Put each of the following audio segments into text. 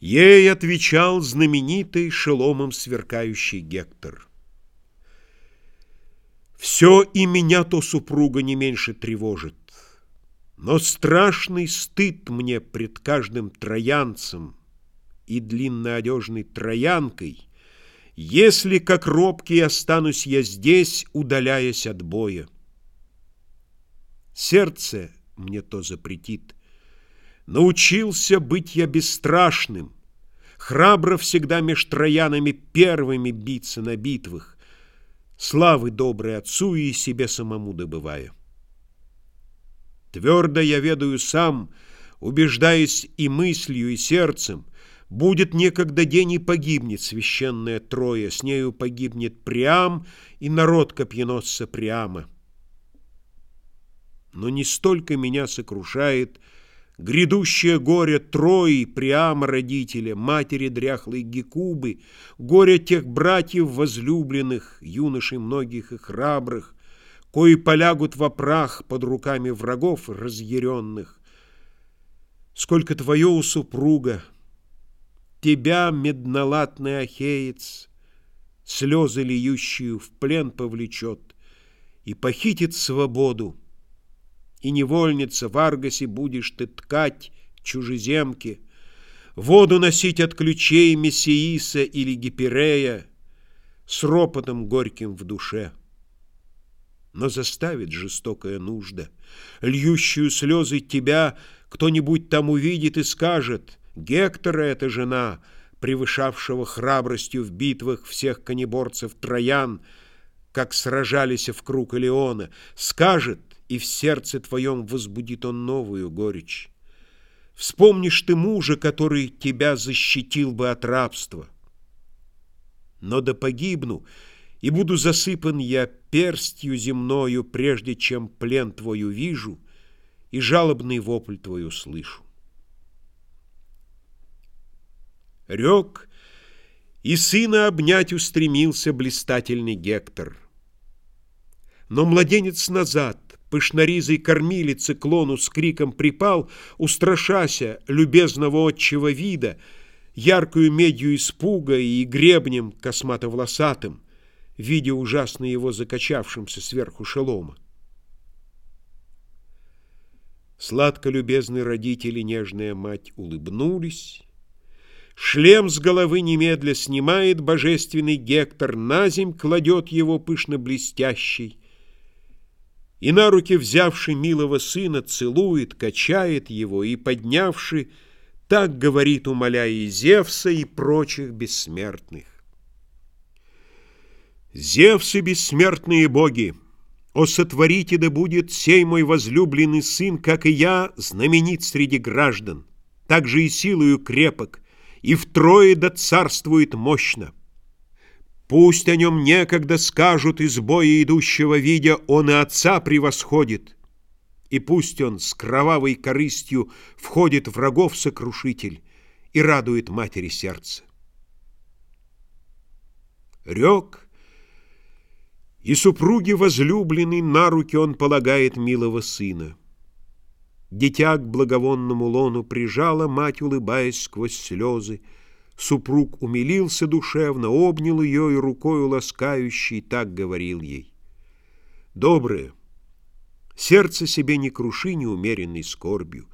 Ей отвечал знаменитый шеломом сверкающий Гектор. Все и меня то супруга не меньше тревожит, Но страшный стыд мне пред каждым троянцем И длинноодежной троянкой, Если, как робкий, останусь я здесь, Удаляясь от боя. Сердце мне то запретит — Научился быть я бесстрашным, Храбро всегда меж троянами Первыми биться на битвах, Славы доброй отцу и себе самому добывая. Твердо я ведаю сам, Убеждаясь и мыслью, и сердцем, Будет некогда день и погибнет священная Троя, С нею погибнет Приам и народ копьеносца Приама. Но не столько меня сокрушает, Грядущее горе Трои, Приама родителя, матери дряхлой Гекубы, горе тех братьев возлюбленных, юношей многих и храбрых, кои полягут во прах под руками врагов разъяренных. Сколько твое у супруга, тебя, меднолатный ахеец, слезы льющую в плен повлечет и похитит свободу, и невольница в Аргасе будешь ты ткать чужеземки, Воду носить от ключей Мессииса или Гиперея С ропотом горьким в душе. Но заставит жестокая нужда, Льющую слезы тебя Кто-нибудь там увидит и скажет, Гектора эта жена, Превышавшего храбростью в битвах Всех каниборцев троян, Как сражались в круг Илеона, Скажет, и в сердце твоем возбудит он новую горечь. Вспомнишь ты мужа, который тебя защитил бы от рабства. Но да погибну, и буду засыпан я перстью земною, прежде чем плен твой увижу и жалобный вопль твой услышу. Рек, и сына обнять устремился блистательный Гектор. Но младенец назад, Пышноризой кормилице клону с криком припал, Устрашася любезного отчего вида, Яркую медью испуга и гребнем космато-волосатым, Видя ужасно его закачавшимся сверху шелома. Сладко любезные родители, нежная мать улыбнулись. Шлем с головы немедля снимает божественный Гектор, На земь кладет его пышно блестящий, и на руки взявший милого сына целует, качает его и, поднявши, так говорит, умоляя и Зевса, и прочих бессмертных. Зевсы бессмертные боги, о сотворите да будет сей мой возлюбленный сын, как и я, знаменит среди граждан, так же и силою крепок, и втрое да царствует мощно. Пусть о нем некогда скажут из боя идущего, видя, он и отца превосходит. И пусть он с кровавой корыстью входит врагов сокрушитель и радует матери сердце. Рек, и супруге возлюбленный на руки он полагает милого сына. Дитя к благовонному лону прижала мать, улыбаясь сквозь слезы, Супруг умилился душевно, обнял ее и рукою ласкающей так говорил ей. «Доброе, сердце себе не круши неумеренной скорбью.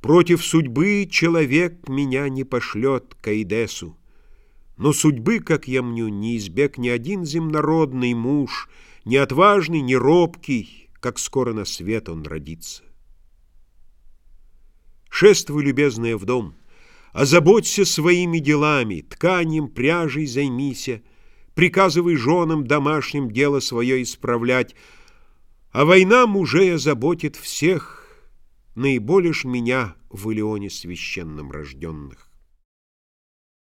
Против судьбы человек меня не пошлет к Айдесу. Но судьбы, как я мню, не избег ни один земнородный муж, ни отважный, ни робкий, как скоро на свет он родится. Шествуй, любезная, в дом — Озаботься своими делами, тканем, пряжей займися, Приказывай женам домашним дело свое исправлять, А война мужей озаботит всех, Наиболее ж меня в Илеоне священном рожденных.